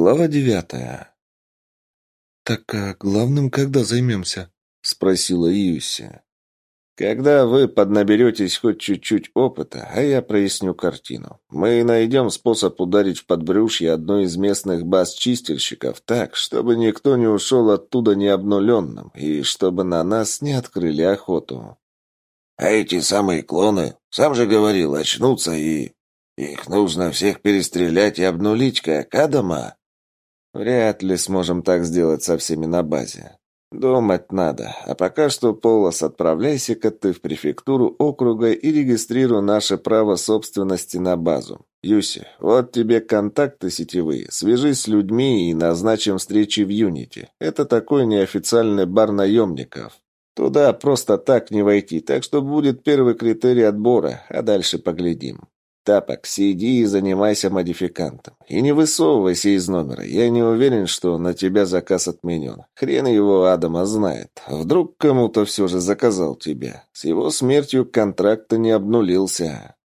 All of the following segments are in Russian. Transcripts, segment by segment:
Глава девятая. «Так а главным когда займемся?» — спросила Юси. «Когда вы поднаберетесь хоть чуть-чуть опыта, а я проясню картину. Мы найдем способ ударить в подбрюшье одной из местных баз чистильщиков так, чтобы никто не ушел оттуда необнуленным и чтобы на нас не открыли охоту». «А эти самые клоны, сам же говорил, очнутся и...» «Их нужно всех перестрелять и обнулить, как Адама?» Вряд ли сможем так сделать со всеми на базе. Думать надо. А пока что, Полос, отправляйся-ка ты в префектуру округа и регистрируй наше право собственности на базу. Юси, вот тебе контакты сетевые. Свяжись с людьми и назначим встречи в Юнити. Это такой неофициальный бар наемников. Туда просто так не войти, так что будет первый критерий отбора, а дальше поглядим. Тапок, сиди и занимайся модификантом. И не высовывайся из номера. Я не уверен, что на тебя заказ отменен. Хрен его Адама знает. Вдруг кому-то все же заказал тебя. С его смертью контракт не обнулился.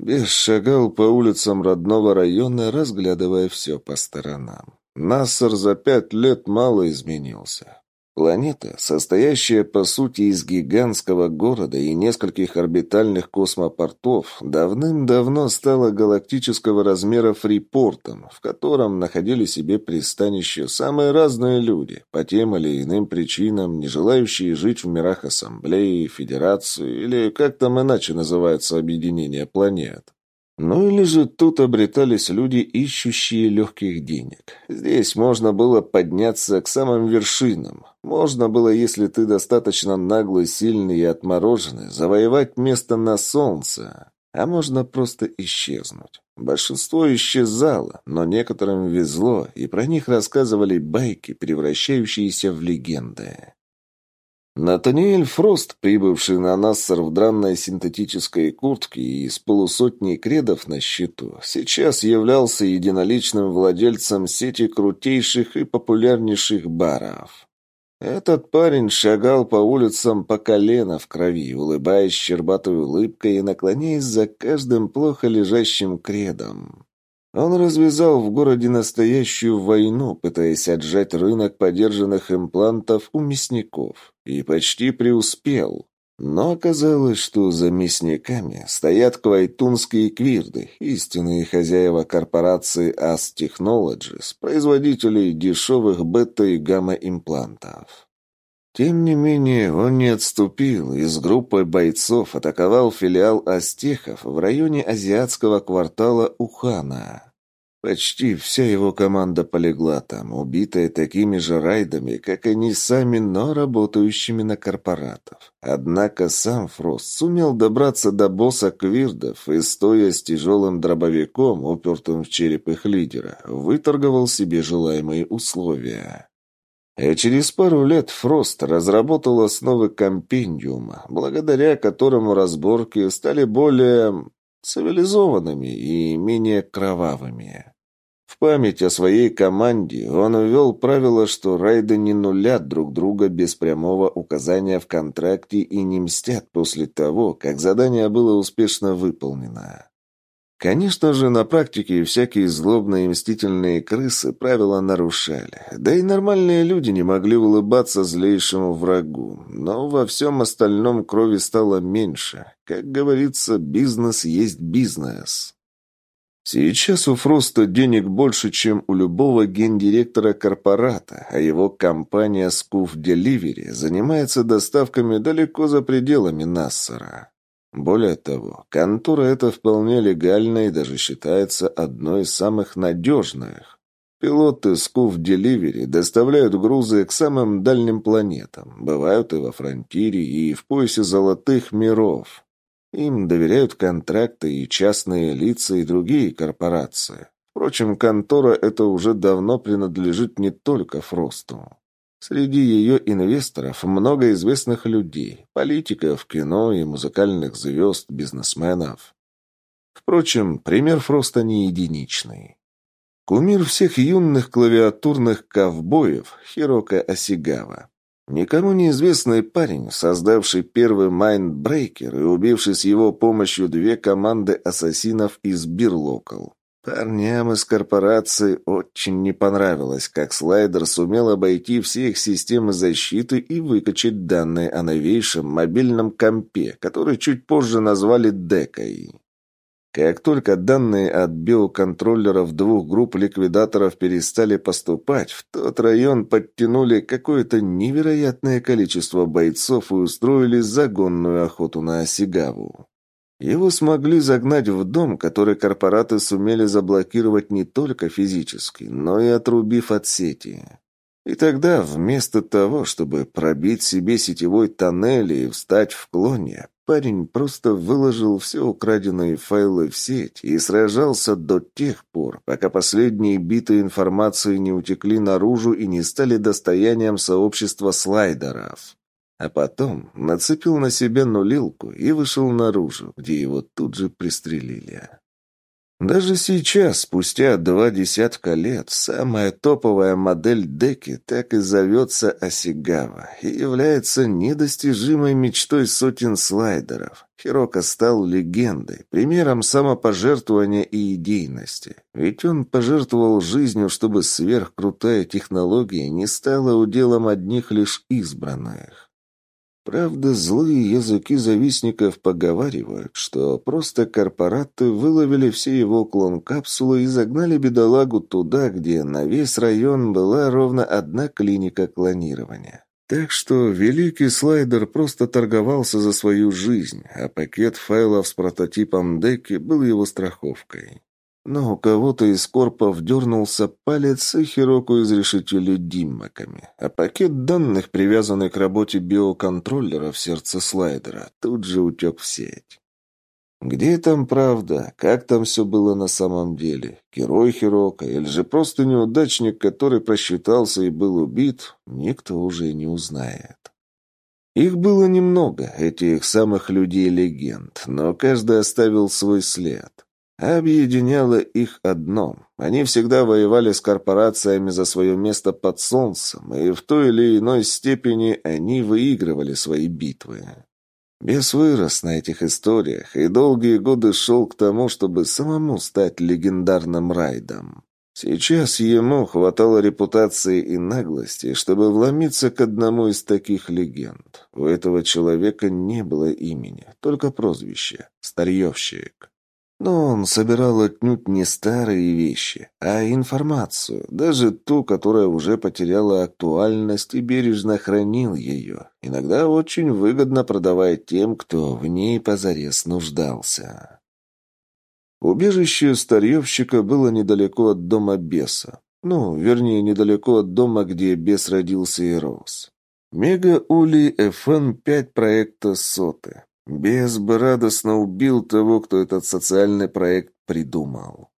Бес шагал по улицам родного района, разглядывая все по сторонам. Нассер за пять лет мало изменился. Планета, состоящая по сути из гигантского города и нескольких орбитальных космопортов, давным-давно стала галактического размера фрипортом, в котором находили себе пристанище самые разные люди, по тем или иным причинам, не желающие жить в мирах Ассамблеи, Федерации или как там иначе называется объединение планет. Ну или же тут обретались люди, ищущие легких денег. Здесь можно было подняться к самым вершинам. Можно было, если ты достаточно наглый, сильный и отмороженный, завоевать место на солнце. А можно просто исчезнуть. Большинство исчезало, но некоторым везло, и про них рассказывали байки, превращающиеся в легенды. Натаниэль Фрост, прибывший на Нассер в дранной синтетической куртке и с полусотней кредов на счету, сейчас являлся единоличным владельцем сети крутейших и популярнейших баров. Этот парень шагал по улицам по колено в крови, улыбаясь щербатой улыбкой и наклоняясь за каждым плохо лежащим кредом. Он развязал в городе настоящую войну, пытаясь отжать рынок подержанных имплантов у мясников, и почти преуспел. Но оказалось, что за мясниками стоят квайтунские квирды, истинные хозяева корпорации AS Technologies, производителей дешевых бета- и гамма-имплантов. Тем не менее, он не отступил и с группой бойцов атаковал филиал Астехов в районе азиатского квартала Ухана. Почти вся его команда полегла там, убитая такими же райдами, как они сами, но работающими на корпоратов. Однако сам Фрост сумел добраться до босса Квирдов и, стоя с тяжелым дробовиком, упертым в череп их лидера, выторговал себе желаемые условия. И через пару лет Фрост разработал основы компендиума, благодаря которому разборки стали более цивилизованными и менее кровавыми. В память о своей команде он ввел правило, что райды не нулят друг друга без прямого указания в контракте и не мстят после того, как задание было успешно выполнено. Конечно же, на практике всякие злобные и мстительные крысы правила нарушали. Да и нормальные люди не могли улыбаться злейшему врагу. Но во всем остальном крови стало меньше. Как говорится, бизнес есть бизнес. Сейчас у Фроста денег больше, чем у любого гендиректора корпората, а его компания Scoof Delivery занимается доставками далеко за пределами Нассера. Более того, контора эта вполне легальна и даже считается одной из самых надежных. Пилоты Скуф Деливери доставляют грузы к самым дальним планетам, бывают и во фронтире, и в поясе золотых миров. Им доверяют контракты и частные лица, и другие корпорации. Впрочем, контора эта уже давно принадлежит не только Фросту. Среди ее инвесторов много известных людей, политиков, кино и музыкальных звезд, бизнесменов. Впрочем, пример Фроста не единичный. Кумир всех юных клавиатурных ковбоев Хирока Осигава. Никому неизвестный парень, создавший первый Майндбрейкер и убивший с его помощью две команды ассасинов из Бирлокал. Парням из корпорации очень не понравилось, как слайдер сумел обойти все их системы защиты и выкачать данные о новейшем мобильном компе, который чуть позже назвали «Декой». Как только данные от биоконтроллеров двух групп ликвидаторов перестали поступать, в тот район подтянули какое-то невероятное количество бойцов и устроили загонную охоту на Осигаву. Его смогли загнать в дом, который корпораты сумели заблокировать не только физически, но и отрубив от сети. И тогда, вместо того, чтобы пробить себе сетевой тоннель и встать в клоне, Парень просто выложил все украденные файлы в сеть и сражался до тех пор, пока последние биты информации не утекли наружу и не стали достоянием сообщества слайдеров. А потом нацепил на себя нулилку и вышел наружу, где его тут же пристрелили. Даже сейчас, спустя два десятка лет, самая топовая модель Деки так и зовется Осигава и является недостижимой мечтой сотен слайдеров. Хирока стал легендой, примером самопожертвования и идейности. Ведь он пожертвовал жизнью, чтобы сверхкрутая технология не стала уделом одних лишь избранных. Правда, злые языки завистников поговаривают, что просто корпораты выловили все его клон-капсулы и загнали бедолагу туда, где на весь район была ровно одна клиника клонирования. Так что великий слайдер просто торговался за свою жизнь, а пакет файлов с прототипом деки был его страховкой. Но у кого-то из корпов дернулся палец, и Хироку изрешетили диммаками. А пакет данных, привязанный к работе биоконтроллера в сердце слайдера, тут же утек в сеть. Где там правда? Как там все было на самом деле? Герой Хирока или же просто неудачник, который просчитался и был убит, никто уже не узнает. Их было немного, этих самых людей-легенд, но каждый оставил свой след. Объединяло их одно. Они всегда воевали с корпорациями за свое место под солнцем, и в той или иной степени они выигрывали свои битвы. Бес вырос на этих историях и долгие годы шел к тому, чтобы самому стать легендарным райдом. Сейчас ему хватало репутации и наглости, чтобы вломиться к одному из таких легенд. У этого человека не было имени, только прозвище – Старьевщик. Но он собирал отнюдь не старые вещи, а информацию, даже ту, которая уже потеряла актуальность и бережно хранил ее, иногда очень выгодно продавая тем, кто в ней позарез нуждался. Убежище старьевщика было недалеко от дома беса. Ну, вернее, недалеко от дома, где бес родился и рос. Мега-Ули FN-5 проекта «Соты». Без бы радостно убил того, кто этот социальный проект придумал.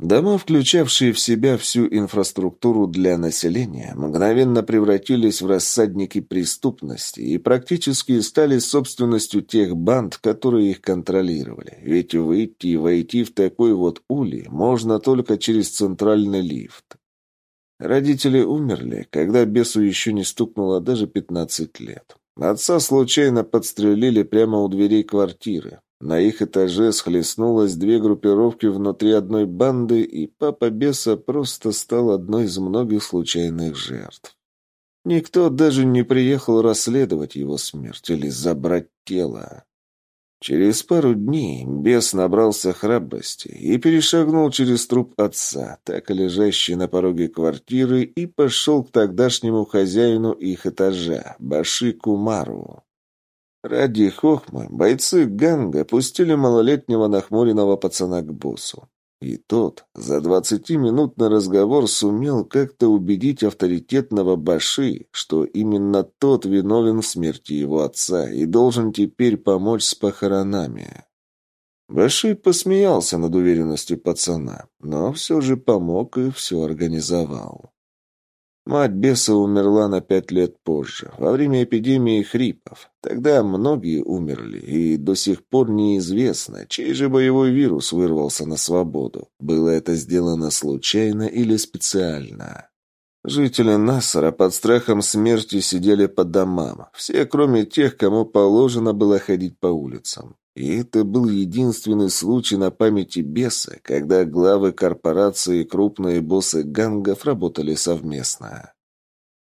Дома, включавшие в себя всю инфраструктуру для населения, мгновенно превратились в рассадники преступности и практически стали собственностью тех банд, которые их контролировали. Ведь выйти и войти в такой вот улей можно только через центральный лифт. Родители умерли, когда бесу еще не стукнуло даже 15 лет. Отца случайно подстрелили прямо у дверей квартиры. На их этаже схлестнулось две группировки внутри одной банды, и папа беса просто стал одной из многих случайных жертв. Никто даже не приехал расследовать его смерть или забрать тело. Через пару дней бес набрался храбрости и перешагнул через труп отца, так и лежащий на пороге квартиры, и пошел к тогдашнему хозяину их этажа, Баши Кумару. Ради хохмы бойцы ганга пустили малолетнего нахмуренного пацана к боссу. И тот за двадцатиминутный разговор сумел как-то убедить авторитетного Баши, что именно тот виновен в смерти его отца и должен теперь помочь с похоронами. Баши посмеялся над уверенностью пацана, но все же помог и все организовал. Мать беса умерла на пять лет позже, во время эпидемии хрипов. Тогда многие умерли, и до сих пор неизвестно, чей же боевой вирус вырвался на свободу. Было это сделано случайно или специально. Жители Нассара под страхом смерти сидели по домам, все, кроме тех, кому положено было ходить по улицам. И это был единственный случай на памяти беса, когда главы корпорации и крупные боссы гангов работали совместно.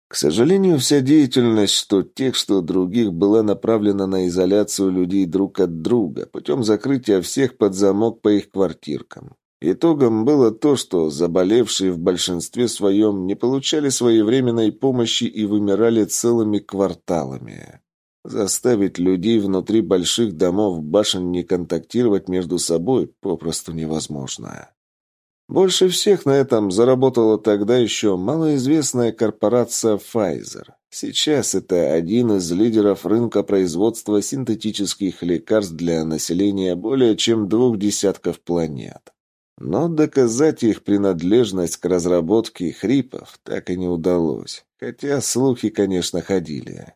К сожалению, вся деятельность что тех, что других была направлена на изоляцию людей друг от друга путем закрытия всех под замок по их квартиркам. Итогом было то, что заболевшие в большинстве своем не получали своевременной помощи и вымирали целыми кварталами. Заставить людей внутри больших домов башен не контактировать между собой попросту невозможно. Больше всех на этом заработала тогда еще малоизвестная корпорация Pfizer. Сейчас это один из лидеров рынка производства синтетических лекарств для населения более чем двух десятков планет. Но доказать их принадлежность к разработке хрипов так и не удалось, хотя слухи, конечно, ходили.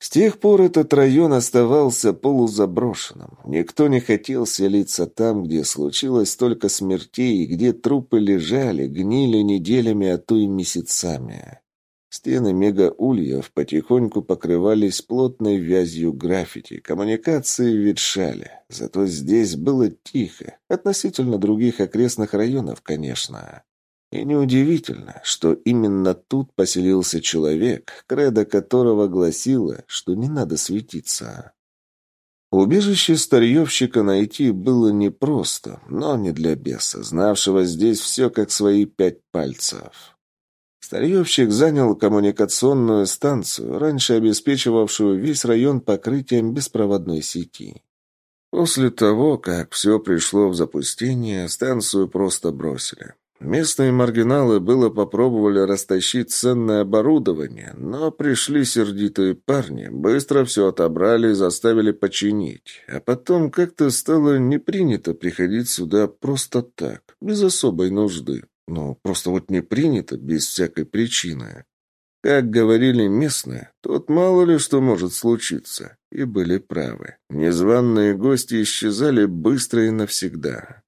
С тех пор этот район оставался полузаброшенным. Никто не хотел селиться там, где случилось столько смертей, где трупы лежали, гнили неделями, а то и месяцами. Стены мегаульев потихоньку покрывались плотной вязью граффити, коммуникации ветшали. Зато здесь было тихо, относительно других окрестных районов, конечно. И неудивительно, что именно тут поселился человек, кредо которого гласило, что не надо светиться. Убежище старьевщика найти было непросто, но не для беса, знавшего здесь все как свои пять пальцев. Старьевщик занял коммуникационную станцию, раньше обеспечивавшую весь район покрытием беспроводной сети. После того, как все пришло в запустение, станцию просто бросили. Местные маргиналы было попробовали растащить ценное оборудование, но пришли сердитые парни, быстро все отобрали и заставили починить. А потом как-то стало не принято приходить сюда просто так, без особой нужды. Ну, просто вот не принято, без всякой причины. Как говорили местные, тут мало ли что может случиться. И были правы. Незваные гости исчезали быстро и навсегда.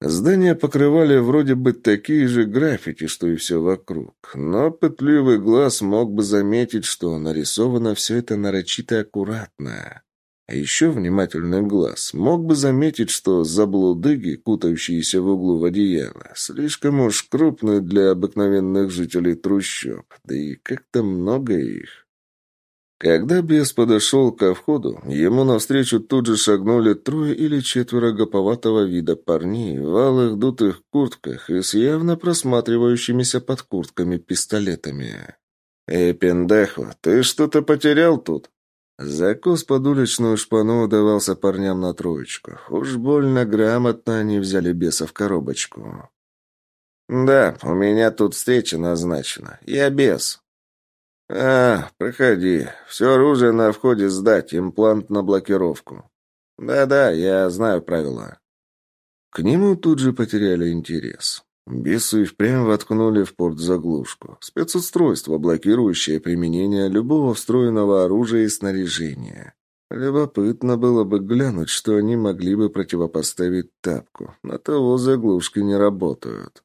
Здания покрывали вроде бы такие же граффити, что и все вокруг, но пытливый глаз мог бы заметить, что нарисовано все это нарочито аккуратно. А еще внимательный глаз мог бы заметить, что заблудыги, кутающиеся в углу в одеяло, слишком уж крупные для обыкновенных жителей трущоб, да и как-то много их. Когда бес подошел ко входу, ему навстречу тут же шагнули трое или четверо гоповатого вида парней в алых дутых куртках и с явно просматривающимися под куртками пистолетами. «Эй, ты что-то потерял тут?» Закус под уличную шпану давался парням на троечку. Уж больно грамотно они взяли беса в коробочку. «Да, у меня тут встреча назначена. Я бес», «А, проходи. Все оружие на входе сдать, имплант на блокировку». «Да-да, я знаю правила». К нему тут же потеряли интерес. Бесы впрямь воткнули в порт заглушку. Спецустройство, блокирующее применение любого встроенного оружия и снаряжения. Любопытно было бы глянуть, что они могли бы противопоставить тапку. На того заглушки не работают.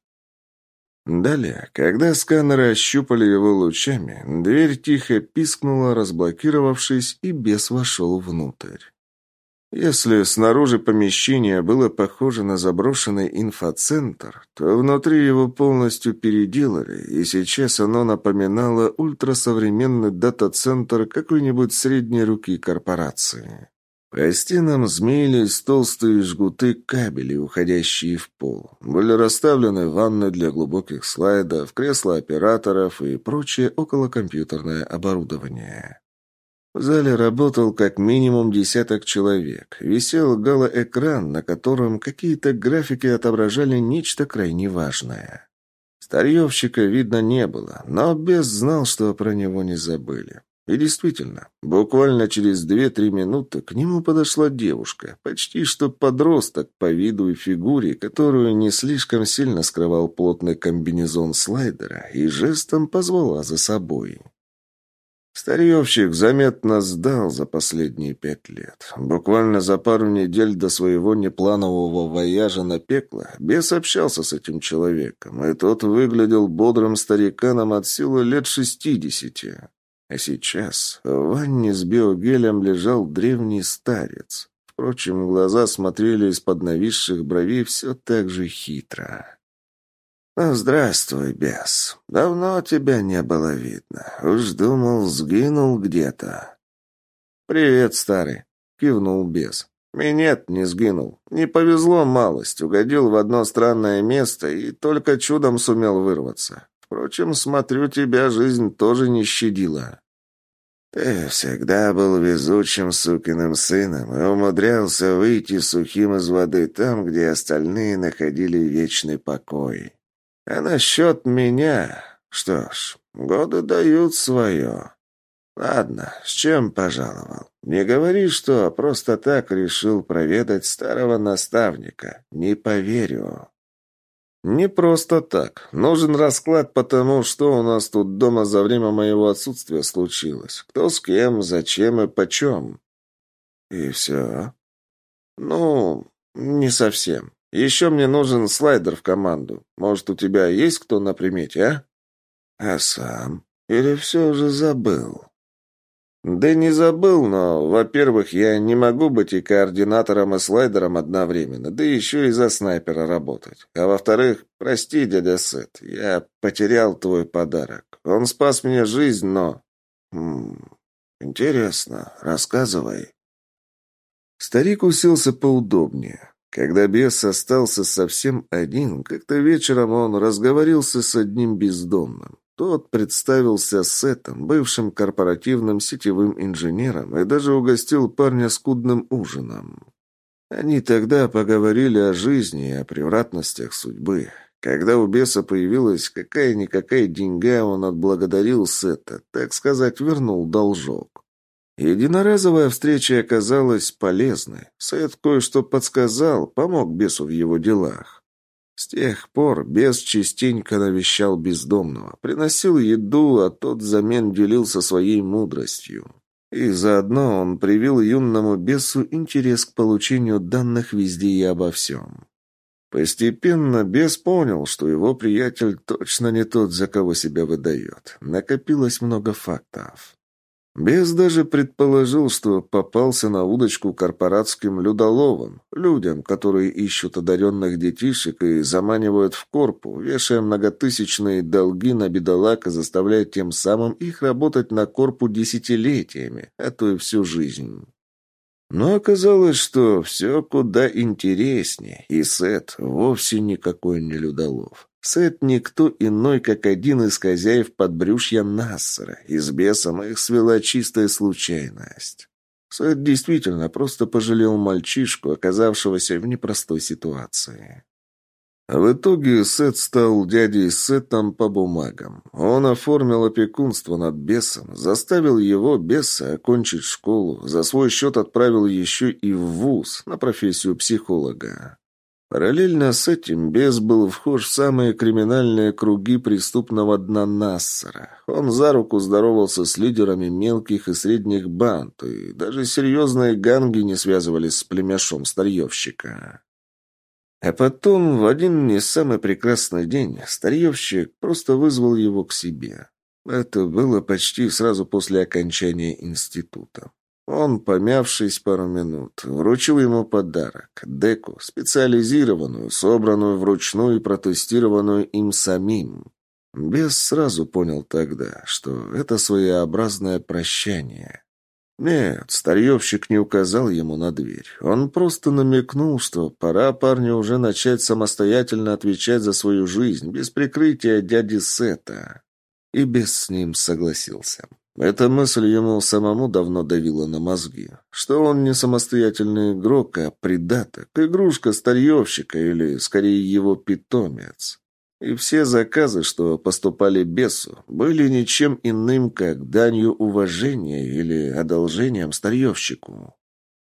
Далее, когда сканеры ощупали его лучами, дверь тихо пискнула, разблокировавшись, и бес вошел внутрь. Если снаружи помещения было похоже на заброшенный инфоцентр, то внутри его полностью переделали, и сейчас оно напоминало ультрасовременный дата-центр какой-нибудь средней руки корпорации. По стенам змеились толстые жгуты кабелей, уходящие в пол. Были расставлены ванны для глубоких слайдов, кресла операторов и прочее околокомпьютерное оборудование. В зале работал как минимум десяток человек. Висел галоэкран, на котором какие-то графики отображали нечто крайне важное. Старьевщика видно не было, но Бес знал, что про него не забыли. И действительно, буквально через две-три минуты к нему подошла девушка, почти что подросток по виду и фигуре, которую не слишком сильно скрывал плотный комбинезон слайдера, и жестом позвала за собой. Старьевщик заметно сдал за последние пять лет. Буквально за пару недель до своего непланового вояжа на пекло бес общался с этим человеком, и тот выглядел бодрым стариканом от силы лет шестидесяти. А сейчас в ванне с биогелем лежал древний старец. Впрочем, глаза смотрели из-под нависших бровей все так же хитро. «Ну, здравствуй, бес. Давно тебя не было видно. Уж думал, сгинул где-то». «Привет, старый», — кивнул бес. «Минет не сгинул. Не повезло малость. Угодил в одно странное место и только чудом сумел вырваться. Впрочем, смотрю, тебя жизнь тоже не щадила». «Ты всегда был везучим сукиным сыном и умудрялся выйти сухим из воды там, где остальные находили вечный покой. А насчет меня... Что ж, годы дают свое. Ладно, с чем пожаловал? Не говори, что просто так решил проведать старого наставника. Не поверю». «Не просто так. Нужен расклад по тому, что у нас тут дома за время моего отсутствия случилось. Кто с кем, зачем и почем». «И все?» «Ну, не совсем. Еще мне нужен слайдер в команду. Может, у тебя есть кто на примете, а?» «А сам? Или все уже забыл?» Да не забыл, но, во-первых, я не могу быть и координатором, и слайдером одновременно, да еще и за снайпера работать. А во-вторых, прости, дядя Сет, я потерял твой подарок. Он спас мне жизнь, но... Хм, интересно, рассказывай. Старик уселся поудобнее. Когда бес остался совсем один, как-то вечером он разговорился с одним бездомным. Тот представился Сетом, бывшим корпоративным сетевым инженером, и даже угостил парня скудным ужином. Они тогда поговорили о жизни и о превратностях судьбы. Когда у беса появилась какая-никакая деньга, он отблагодарил Сета, так сказать, вернул должок. Единоразовая встреча оказалась полезной. Сет кое-что подсказал, помог бесу в его делах. С тех пор бес частенько навещал бездомного, приносил еду, а тот взамен делился своей мудростью. И заодно он привил юному бесу интерес к получению данных везде и обо всем. Постепенно бес понял, что его приятель точно не тот, за кого себя выдает. Накопилось много фактов. Бес даже предположил, что попался на удочку корпоратским людоловам, людям, которые ищут одаренных детишек и заманивают в корпу, вешая многотысячные долги на бедолаг и заставляя тем самым их работать на корпу десятилетиями, а то и всю жизнь. Но оказалось, что все куда интереснее, и Сет вовсе никакой не людолов. Сет никто иной, как один из хозяев подбрюшья Нассера, и с бесом их свела чистая случайность. Сет действительно просто пожалел мальчишку, оказавшегося в непростой ситуации. В итоге Сет стал дядей Сетом по бумагам. Он оформил опекунство над бесом, заставил его, беса, окончить школу, за свой счет отправил еще и в ВУЗ на профессию психолога. Параллельно с этим бес был вхож в самые криминальные круги преступного дна Нассера. Он за руку здоровался с лидерами мелких и средних банд, и даже серьезные ганги не связывались с племяшом старьевщика. А потом, в один не самый прекрасный день, старьевщик просто вызвал его к себе. Это было почти сразу после окончания института. Он, помявшись пару минут, вручил ему подарок – деку, специализированную, собранную вручную и протестированную им самим. Бес сразу понял тогда, что это своеобразное прощание. Нет, старьевщик не указал ему на дверь. Он просто намекнул, что пора парню уже начать самостоятельно отвечать за свою жизнь, без прикрытия дяди Сета. И Бес с ним согласился. Эта мысль ему самому давно давила на мозги. Что он не самостоятельный игрок, а придаток, игрушка старьевщика или, скорее, его питомец. И все заказы, что поступали бесу, были ничем иным, как данью уважения или одолжением старьевщику.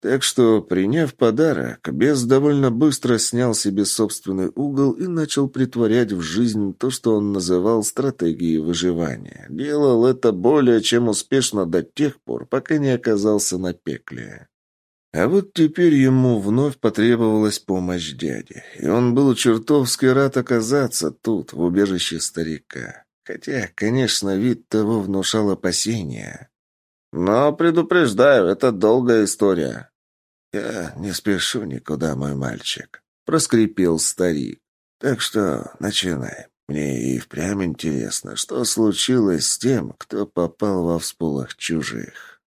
Так что, приняв подарок, бес довольно быстро снял себе собственный угол и начал притворять в жизнь то, что он называл стратегией выживания. Делал это более чем успешно до тех пор, пока не оказался на пекле. А вот теперь ему вновь потребовалась помощь дяди, и он был чертовски рад оказаться тут, в убежище старика. Хотя, конечно, вид того внушал опасения. Но предупреждаю, это долгая история. «Я не спешу никуда, мой мальчик», — проскрипел старик. «Так что начинай. Мне и впрямь интересно, что случилось с тем, кто попал во всполох чужих».